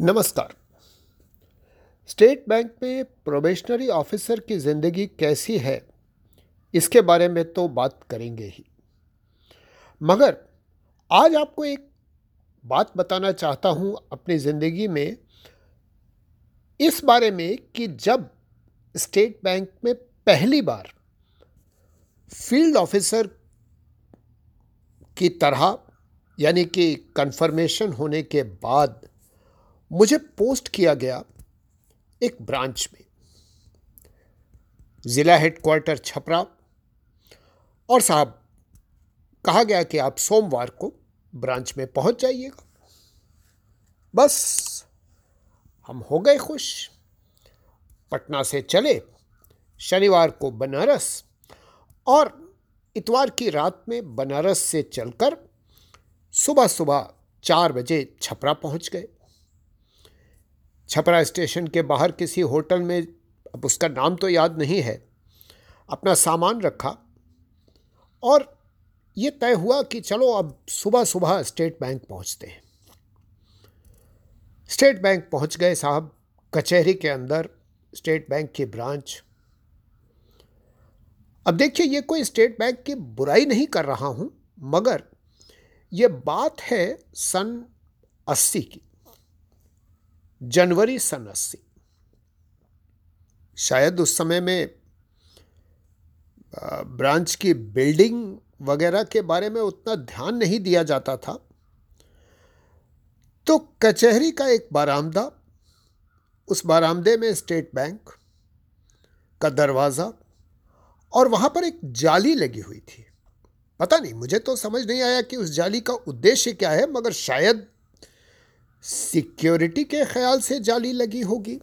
नमस्कार। State bank में probationary officer की ज़िंदगी कैसी है, इसके बारे में तो बात करेंगे ही। मगर आज आपको एक बात बताना चाहता हूँ अपनी ज़िंदगी में, इस बारे में कि जब स्टेट बैंक में पहली बार फ़ील्ड ऑफिसर की तरह, यानी कि कंफर्मेशन होने के बाद मुझे पोस्ट किया गया एक ब्रांच में। ज़िला हेडक्वार्टर छपरा। और साहब, कहा गया कि आप सोमवार को ब्रांच में पहुँच जाइएगा। बस, हम हो गए खुश। पटना से चले शनिवार को बनारस। और इतवार की रात में बनारस से चलकर सुबह सुबह चार बजे छपरा पहुँच गए। छपरा स्टेशन के बाहर किसी होटल में, अब उसका नाम तो याद नहीं है, अपना सामान रखा। और ये तय हुआ कि चलो अब सुबह सुबह स्टेट बैंक पहुँचते हैं। स्टेट बैंक पहुँच गए साहब, कचहरी के अंदर, स्टेट बैंक की ब्रांच। अब देखिए, ये कोई स्टेट बैंक की बुराई नहीं कर रहा हूँ, मगर ये बात है सन अस्सी की। जनवरी सन अस्सी शायद उस समय में ब्रांच की बिल्डिंग वगैरह के बारे में उतना ध्यान नहीं दिया जाता था। तो कचहरी का एक बारामदा, उस बारामदे में स्टेट बैंक का दरवाज़ा और वहाँ पर एक जाली लगी हुई थी। पता नहीं, मुझे तो समझ नहीं आया कि उस जाली का उद्देश्य क्या है, मगर शायद सिक्योरिटी के ख्याल से जाली लगी होगी।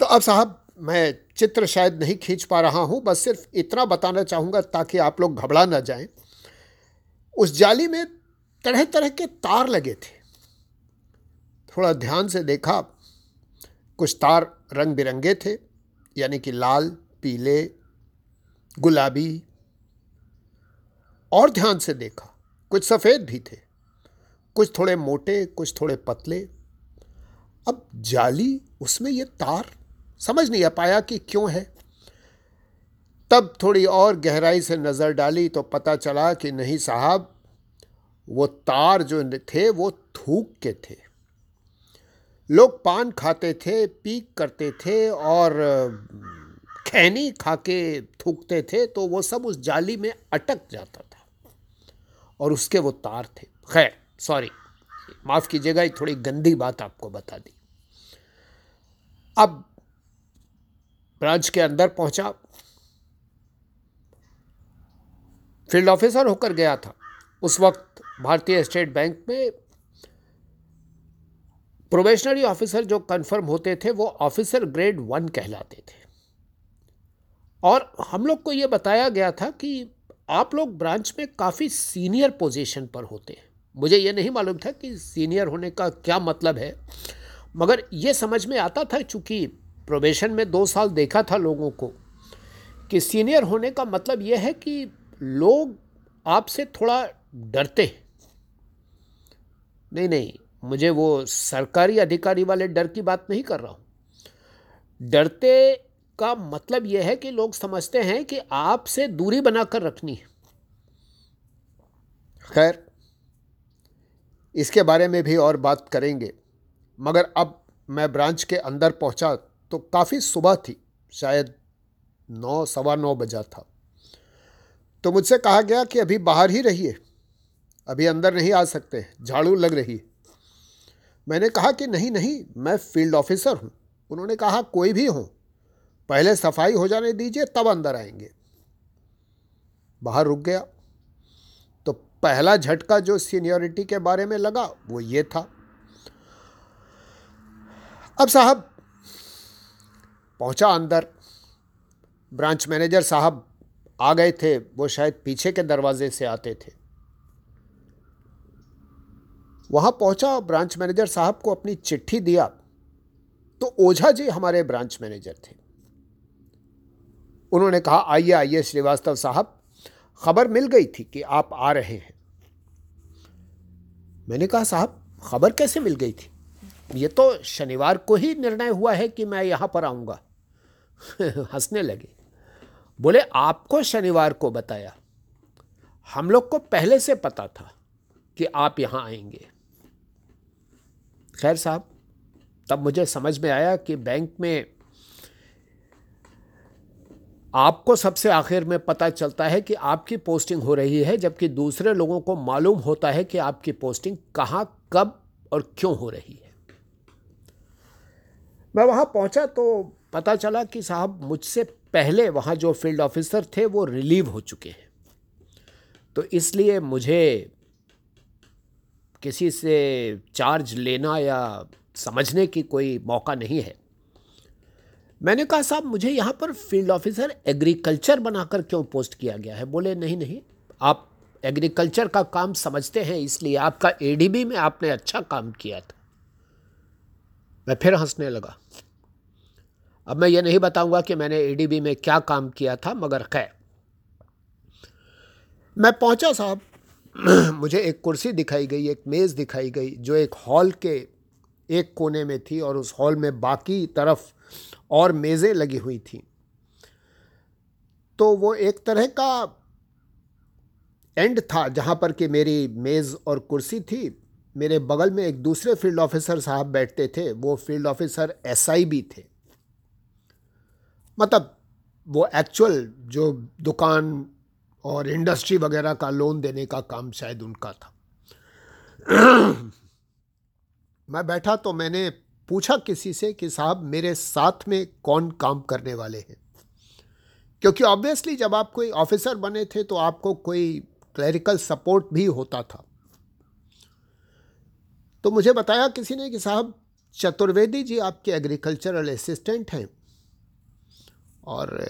तो अब साहब, मैं चित्र शायद नहीं खींच पा रहा हूँ, बस सिर्फ़ इतना बताना चाहूँगा ताकि आप लोग घबरा ना जाएँ। उस जाली में तरह तरह के तार लगे थे। थोड़ा ध्यान से देखा, कुछ तार रंग बिरंगे थे, यानी कि लाल, पीले, गुलाबी। और ध्यान से देखा, कुछ सफ़ेद भी थे। कुछ थोड़े मोटे, कुछ थोड़े पतले। अब जाली, उसमें ये तार, समझ नहीं आ पाया कि क्यों है। तब थोड़ी और गहराई से नज़र डाली तो पता चला कि नहीं साहब, वो तार जो थे, वो थूक के थे। लोग पान खाते थे, पीक करते थे और, खैनी खा के थूकते थे तो वो सब उस जाली में अटक जाता था। और उसके वो तार थे। खैर सॉरी, माफ़ कीजिएगा थोड़ी गंदी बात आपको बता दी। अब ब्रांच के अंदर पहुँचा। फ़ील्ड ऑफिसर होकर गया था। उस वक्त भारतीय स्टेट बैंक में प्रोबेशनरी ऑफिसर जो कंफर्म होते थे, वो ऑफिसर ग्रेड वन कहलाते थे। और हम लोग को ये बताया गया था कि आप लोग ब्रांच में काफ़ी सीनियर पोजीशन पर होते हैं। मुझे ये नहीं मालूम था कि सीनियर होने का क्या मतलब है, मगर ये समझ में आता था चूँकि प्रोबेशन में दो साल देखा था लोगों को कि सीनियर होने का मतलब यह है कि लोग आपसे थोड़ा डरते हैं। नहीं नहीं, मुझे वो सरकारी अधिकारी वाले डर की बात नहीं कर रहा हूँ। डरते का मतलब यह है कि लोग समझते हैं कि आपसे दूरी बनाकर रखनी है। खैर इसके बारे में भी और बात करेंगे। मगर अब मैं ब्रांच के अंदर पहुँचा तो काफ़ी सुबह थी, शायद नौ, सवा नौ बजा था। तो मुझसे कहा गया कि अभी बाहर ही रहिए, अभी अंदर नहीं आ सकते, झाड़ू लग रही है। मैंने कहा कि नहीं नहीं, मैं फ़ील्ड ऑफिसर हूँ। उन्होंने कहा, कोई भी हो, पहले सफ़ाई हो जाने दीजिए, तब अंदर आएँगे। बाहर रुक गया। पहला झटका जो सीनियरिटी के बारे में लगा, वो ये था। अब साहब, पहुँचा अंदर। ब्रांच मैनेजर साहब आ गए थे, वो शायद पीछे के दरवाजे से आते थे। वहाँ पहुँचा, ब्रांच मैनेजर साहब को अपनी चिट्ठी दिया। तो ओझा जी हमारे ब्रांच मैनेजर थे। उन्होंने कहा, आइए आइए, श्रीवास्तव साहब, खबर मिल गई थी कि आप आ रहे हैं। मैंने कहा, साहब, खबर कैसे मिल गई थी? ये तो शनिवार को ही निर्णय हुआ है कि मैं यहाँ पर आऊँगा. हंसने लगे। बोले, आपको शनिवार को बताया। हम लोग को पहले से पता था कि आप यहाँ आएँगे। खैर साहब, तब मुझे समझ में आया कि बैंक में आपको सबसे आखिर में पता चलता है कि आपकी पोस्टिंग हो रही है, जबकि दूसरे लोगों को मालूम होता है कि आपकी पोस्टिंग कहाँ, कब और क्यों हो रही है। मैं वहाँ पहुँचा तो पता चला कि साहब मुझसे पहले वहाँ जो फ़ील्ड ऑफिसर थे, वो रिलीव हो चुके हैं। तो इसलिए मुझे किसी से चार्ज लेना या समझने की कोई मौका नहीं है। मैंने कहा, साहब, मुझे यहाँ पर फ़ील्ड ऑफिसर एग्रीकल्चर बनाकर क्यों पोस्ट किया गया है? बोले, नहीं नहीं, आप एग्रीकल्चर का काम समझते हैं, इसलिए आपका एडीबी में आपने अच्छा काम किया था. मैं फिर हंसने लगा। अब मैं ये नहीं बताऊँगा कि मैंने एडीबी में क्या काम किया था, मगर खैर। मैं पहुँचा, साहब। मुझे एक कुर्सी दिखाई गई, एक मेज़ दिखाई गई, जो एक हॉल के एक कोने में थी और उस हॉल में बाकी तरफ़ और मेज़ें लगी हुई थी। तो वो एक तरह का एंड था, जहाँ पर कि मेरी मेज़ और कुर्सी थी। मेरे बगल में एक दूसरे फ़ील्ड ऑफिसर साहब बैठते थे, वो फ़ील्ड ऑफिसर एसआई भी थे। मतलब वो एक्चुअल जो दुकान और इंडस्ट्री वगैरह का लोन देने का काम शायद उनका था। मैं बैठा तो मैंने पूछा किसी से कि साहब, मेरे साथ में कौन काम करने वाले हैं? क्योंकि ऑब्वियसली जब आप कोई ऑफिसर बने थे तो आपको कोई क्लरिकल सपोर्ट भी होता था। तो मुझे बताया किसी ने कि साहब, चतुर्वेदी जी आपके एग्रीकल्चरल असिस्टेंट हैं। और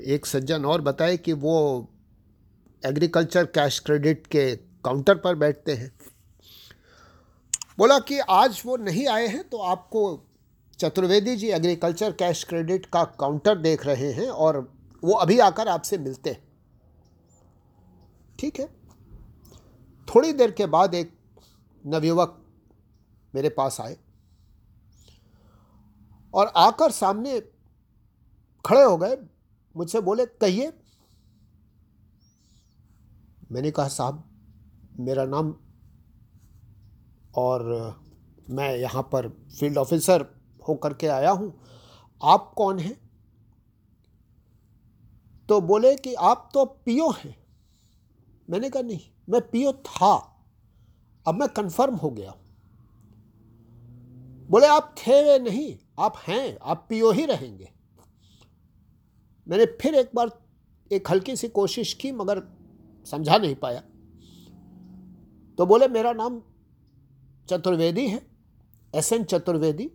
एक सज्जन और बताए कि वो एग्रीकल्चर कैश क्रेडिट के काउंटर पर बैठते हैं। बोला कि आज वो नहीं आए हैं तो आपको Chaturvedi ji agriculture cash credit का काउंटर देख रहे हैं और वो अभी आकर आपसे मिलते हैं। ठीक है? थोड़ी देर के बाद एक नवयुवक मेरे पास आए और आकर सामने खड़े हो गए, मुझसे बोले, कहिए? मैंने कहा, साहब, मेरा नाम और मैं यहाँ पर फ़ील्ड ऑफिसर होकर के आया हूँ। आप कौन हैं? तो बोले कि आप तो पीओ हैं। मैंने कहा, नहीं, मैं पीओ था। अब मैं कंफर्म हो गया बोले, आप थे वे नहीं, आप हैं, आप पीओ ही रहेंगे। मैंने फिर एक बार एक हल्की सी कोशिश की, मगर समझा नहीं पाया। तो बोले, मेरा नाम चतुर्वेदी है एस एन चतुर्वेदी,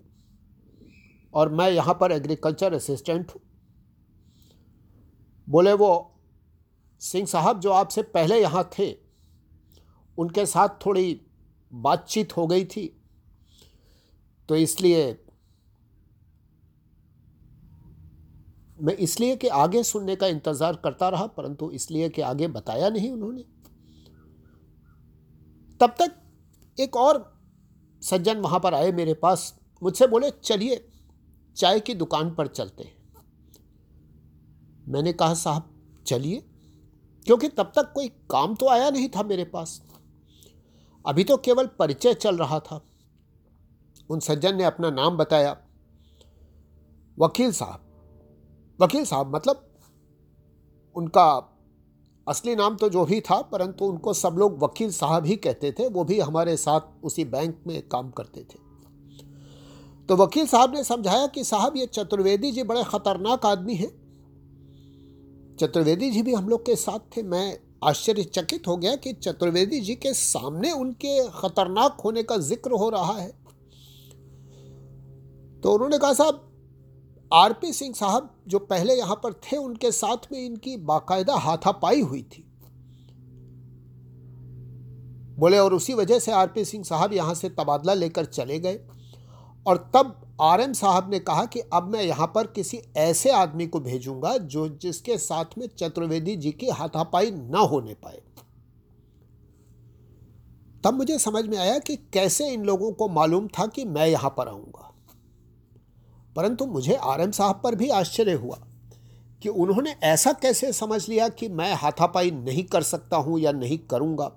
और मैं यहाँ पर एग्रीकल्चर असिस्टेंट हूँ। बोले वो, सिंह साहब जो आपसे पहले यहाँ थे, उनके साथ थोड़ी बातचीत हो गई थी तो इसलिए मैं इसलिए कि आगे सुनने का इंतज़ार करता रहा, परंतु इसलिए कि आगे बताया नहीं उन्होंने। तब तक एक और सज्जन वहाँ पर आए मेरे पास, मुझसे बोले, चलिए, चाय की दुकान पर चलते हैं। मैंने कहा, साहब, चलिए। क्योंकि तब तक कोई काम तो आया नहीं था मेरे पास। अभी तो केवल परिचय चल रहा था। उन सज्जन ने अपना नाम बताया। वकील साहब वकील साहब मतलब उनका असली नाम तो जो भी था, परंतु उनको सब लोग वकील साहब ही कहते थे, वो भी हमारे साथ उसी बैंक में काम करते थे। तो वकील साहब ने समझाया कि साहब, ये चतुर्वेदी जी बड़े ख़तरनाक आदमी हैं। चतुर्वेदी जी भी हम लोग के साथ थे। मैं आश्चर्यचकित हो गया कि चतुर्वेदी जी के सामने उनके ख़तरनाक होने का ज़िक्र हो रहा है। तो उन्होंने कहा, साहब आरपी सिंह साहब जो पहले यहाँ पर थे, उनके साथ में इनकी बाकायदा हाथापाई हुई थी। बोले, और उसी वजह से आरपी सिंह साहब यहाँ से तबादला लेकर चले गए। और तब आरएम साहब ने कहा कि, अब मैं यहाँ पर किसी ऐसे आदमी को भेजूँगा, जो जिसके साथ में चतुर्वेदी जी की हाथापाई न होने पाए। तब मुझे समझ में आया कि कैसे इन लोगों को मालूम था कि मैं यहाँ पर आऊँगा। परंतु मुझे आरएम साहब पर भी आश्चर्य हुआ कि उन्होंने ऐसा कैसे समझ लिया कि मैं हाथापाई नहीं कर सकता हूँ या नहीं करूँगा।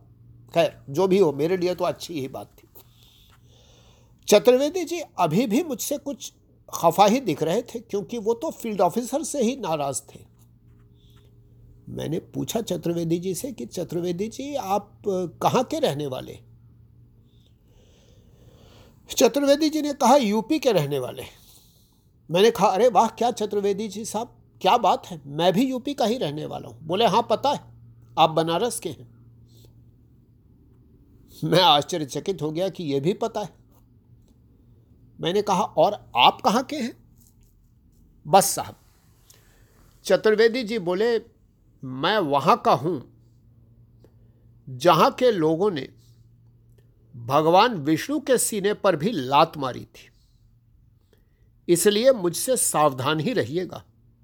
खैर, जो भी हो, मेरे लिए तो अच्छी ही बात थी। चतुर्वेदी जी, अभी भी मुझसे कुछ खफा ही दिख रहे थे, क्योंकि वो तो फ़ील्ड ऑफिसर से ही नाराज़ थे। मैंने पूछा चतुर्वेदी जी से कि, चतुर्वेदी जी, आप कहाँ के रहने वाले? चतुर्वेदी जी ने कहा, यूपी के रहने वाले मैंने कहा, अरे वाह, क्या चतुर्वेदी जी साहब, क्या बात है? मैं भी यूपी का ही रहने वाला हूँ. बोले हाँ पता है, आप बनारस के हैं। मैं आश्चर्यचकित हो गया कि यह भी पता है। मैंने कहा, और आप कहाँ के हैं? बस साहब। चतुर्वेदी जी बोले, मैं वहाँ का हूँ, जहाँ के लोगों ने भगवान विष्णु के सीने पर भी लात मारी थी। इसलिए मुझसे सावधान ही रहिएगा।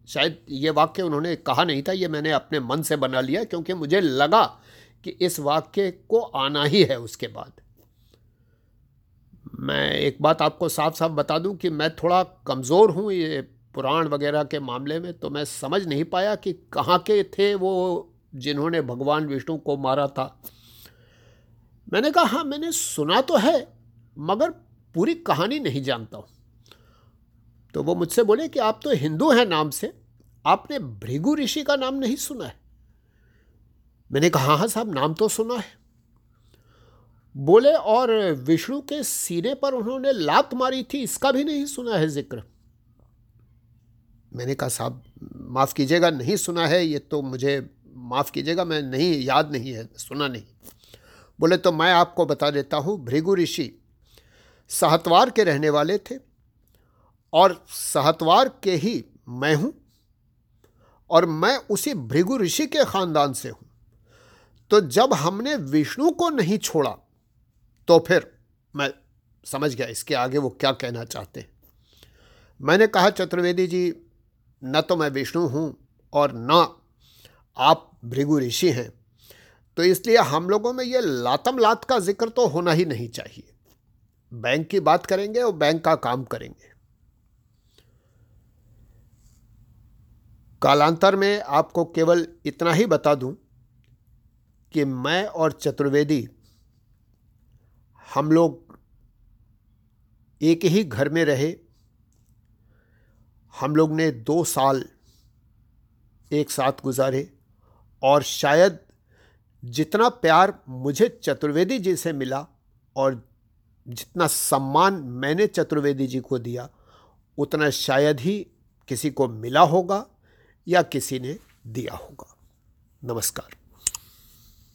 शायद ये वाक्य उन्होंने कहा नहीं था, ये मैंने अपने मन से बना लिया, क्योंकि मुझे लगा कि इस वाक्य को आना ही है उसके बाद। मैं एक बात आपको साफ़ साफ़ बता दूँ कि मैं थोड़ा कमज़ोर हूँ ये पुराण वगैरह के मामले में तो मैं समझ नहीं पाया कि कहाँ के थे वो जिन्होंने भगवान विष्णु को मारा था। मैंने कहा हाँ मैंने सुना तो है, मगर पूरी कहानी नहीं जानता हूँ। तो वो मुझसे बोले कि आप तो हिंदू हैं नाम से, आपने भृगु ऋषि का नाम नहीं सुना है। मैंने कहा हाँ साहब, नाम तो सुना है। बोले, और विष्णु के सीने पर उन्होंने लात मारी थी, इसका भी नहीं सुना है ज़िक्र। मैंने कहा, साहब, माफ़ कीजिएगा, नहीं सुना है, ये तो मुझे माफ़ कीजिएगा, मैं नहीं, याद नहीं है, सुना नहीं। बोले तो मैं आपको बता देता हूँ, भृगु ऋषि सहतवार के रहने वाले थे। और सहतवार के ही मैं हूँ और मैं उसी भृगु ऋषि के ख़ानदान से हूँ। तो जब हमने विष्णु को नहीं छोड़ा तो फिर मैं समझ गया इसके आगे वो क्या कहना चाहते हैं। मैंने कहा, चतुर्वेदी जी, न तो मैं विष्णु हूँ और न आप भृगु ऋषि हैं। तो इसलिए हम लोगों में ये लातम लात का ज़िक्र तो होना ही नहीं चाहिए। बैंक की बात करेंगे और बैंक का काम करेंगे। कालांतर में आपको केवल इतना ही बता दूँ कि मैं और चतुर्वेदी, हम लोग एक ही घर में रहे। हम लोग ने दो साल एक साथ गुजारे और शायद जितना प्यार मुझे चतुर्वेदी जी से मिला और जितना सम्मान मैंने चतुर्वेदी जी को दिया, उतना शायद ही किसी को मिला होगा। या किसी ने दिया होगा। नमस्कार।